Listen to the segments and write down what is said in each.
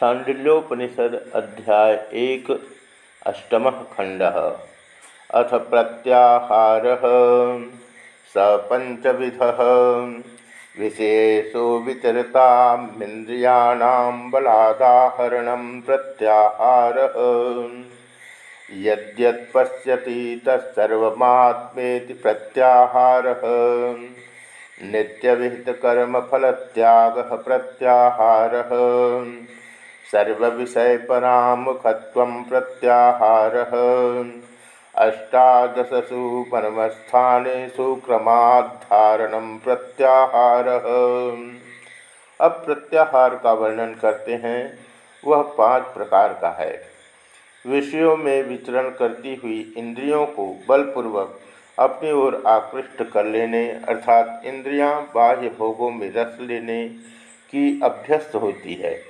शांडिल्योपनिषद अध्याय एक, अष्टम खंड अथ प्रत्याहार। स पंचविध विशेषो विचरतामिंद्रियाणां बलादाहरण प्रत्याहार। यद्यपश्यति तत्सर्वमात्मेति प्रत्याहार। नित्यविहितकर्मफलत्याग प्रत्याहार। सर्वविषयपरामुखत्व प्रत्याहार। अष्टादशसु परमस्थानेषु क्रमाधारण प्रत्याहार। अब प्रत्याहार का वर्णन करते हैं, वह पाँच प्रकार का है। विषयों में विचरण करती हुई इंद्रियों को बलपूर्वक अपनी ओर आकृष्ट कर लेने, अर्थात इंद्रियाँ बाह्य भोगों में रस लेने की अभ्यस्त होती है।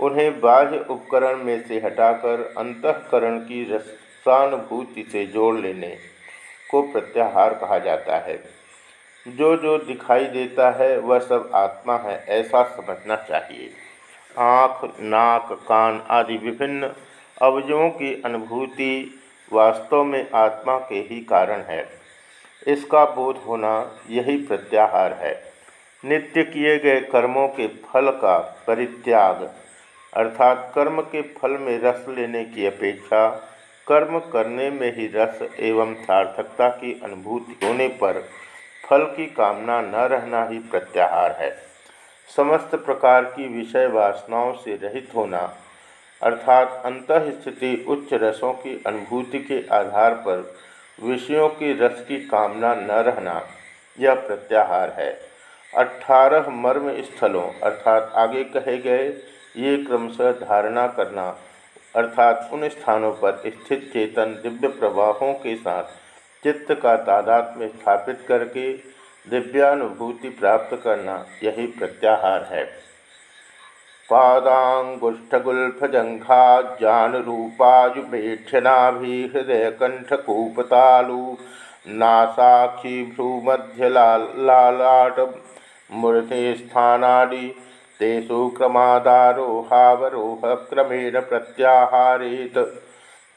उन्हें बाह्य उपकरण में से हटाकर अंतकरण की रसानुभूति से जोड़ लेने को प्रत्याहार कहा जाता है। जो जो दिखाई देता है, वह सब आत्मा है, ऐसा समझना चाहिए। आँख, नाक, कान आदि विभिन्न अवयवों की अनुभूति वास्तव में आत्मा के ही कारण है। इसका बोध होना यही प्रत्याहार है। नित्य किए गए कर्मों के फल का परित्याग अर्थात कर्म के फल में रस लेने की अपेक्षा, कर्म करने में ही रस एवं सार्थकता की अनुभूति होने पर फल की कामना न रहना ही प्रत्याहार है। समस्त प्रकार की विषय वासनाओं से रहित होना, अर्थात अंत स्थिति उच्च रसों की अनुभूति के आधार पर विषयों की रस की कामना न रहना, यह प्रत्याहार है। अठारह मर्म स्थलों, अर्थात आगे कहे गए ये क्रमशः धारणा करना, अर्थात उन स्थानों पर स्थित चेतन दिव्य प्रवाहों के साथ चित्त का तादाद में स्थापित करके दिव्यानुभूति प्राप्त करना यही प्रत्याहार है। पादांगुष्ठगुल्फजंघाजानुरूपायुपेक्षनाभिहृदयकंठकूपतालु नासाक्षी भ्रूमध्यलालाट मूर्तिस्थानादि तेषु क्रमादारोहावरोह क्रमेण प्रत्याहारेत।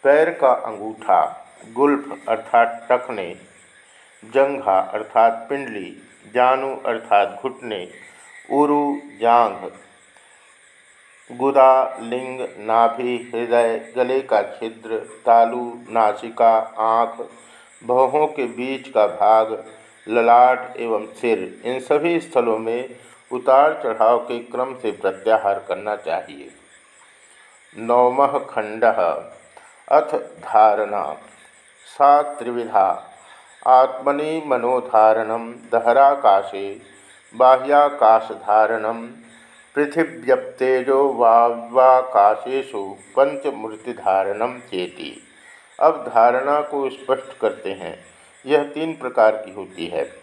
पैर का अंगूठा, गुल्फ अर्थात टखने, जंघा अर्थात पिंडली, जानू अर्थात घुटने, उरु जांघ, गुदा, लिंग, नाभि, हृदय, गले का छिद्र, तालु, नासिका, आँख भवों के बीच का भाग, ललाट एवं सिर, इन सभी स्थलों में उतार चढ़ाव के क्रम से प्रत्याहार करना चाहिए। नौम खंड अथ धारणा। सा त्रिविधा। आत्मनि मनोधारण। दहराकाशे बाह्याकाशधारण। पृथिव्यप्तेजो वाकाशेशु पंचमूर्तिधारणम चेती। अब धारणा को स्पष्ट करते हैं। यह तीन प्रकार की होती है।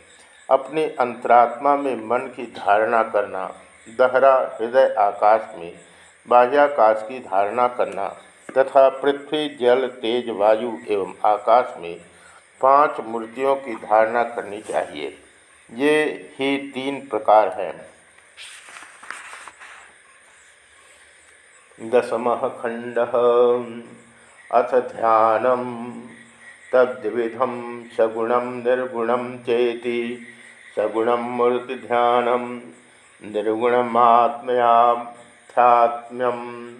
अपने अंतरात्मा में मन की धारणा करना, दहरा हृदय आकाश में बाह्याकाश की धारणा करना तथा पृथ्वी, जल, तेज, वायु एवं आकाश में पाँच मूर्तियों की धारणा करनी चाहिए। ये ही तीन प्रकार हैं। दशम खंड। अथ ध्यान तद्विधम सगुण निर्गुण चेति। सगुण मूर्ति ध्यान निर्गुणमात्मयाध्यात्म्यम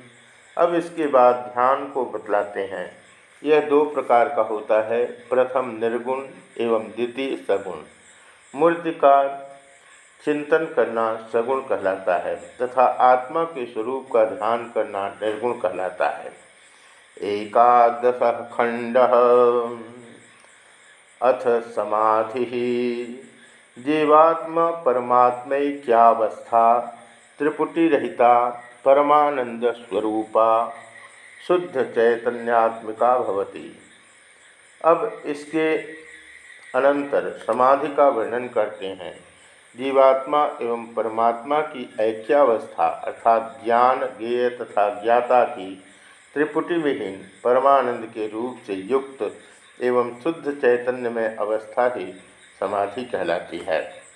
अब इसके बाद ध्यान को बतलाते हैं। यह दो प्रकार का होता है, प्रथम निर्गुण एवं द्वितीय सगुण। मूर्ति का चिंतन करना सगुण कहलाता है, तथा आत्मा के स्वरूप का ध्यान करना निर्गुण कहलाता है। एकादश खंड अथ समाधि। जीवात्मा परमात्मैक्यावस्था त्रिपुटी रहिता परमानंद स्वरूपा, शुद्ध चैतन्यात्मिका भवती। अब इसके अनंतर समाधि का वर्णन करते हैं। जीवात्मा एवं परमात्मा की ऐक्यावस्था अर्थात ज्ञान, ज्ञेय तथा ज्ञाता की त्रिपुटी विहीन परमानंद के रूप से युक्त एवं शुद्ध चैतन्य में अवस्था ही समाधि कहलाती है।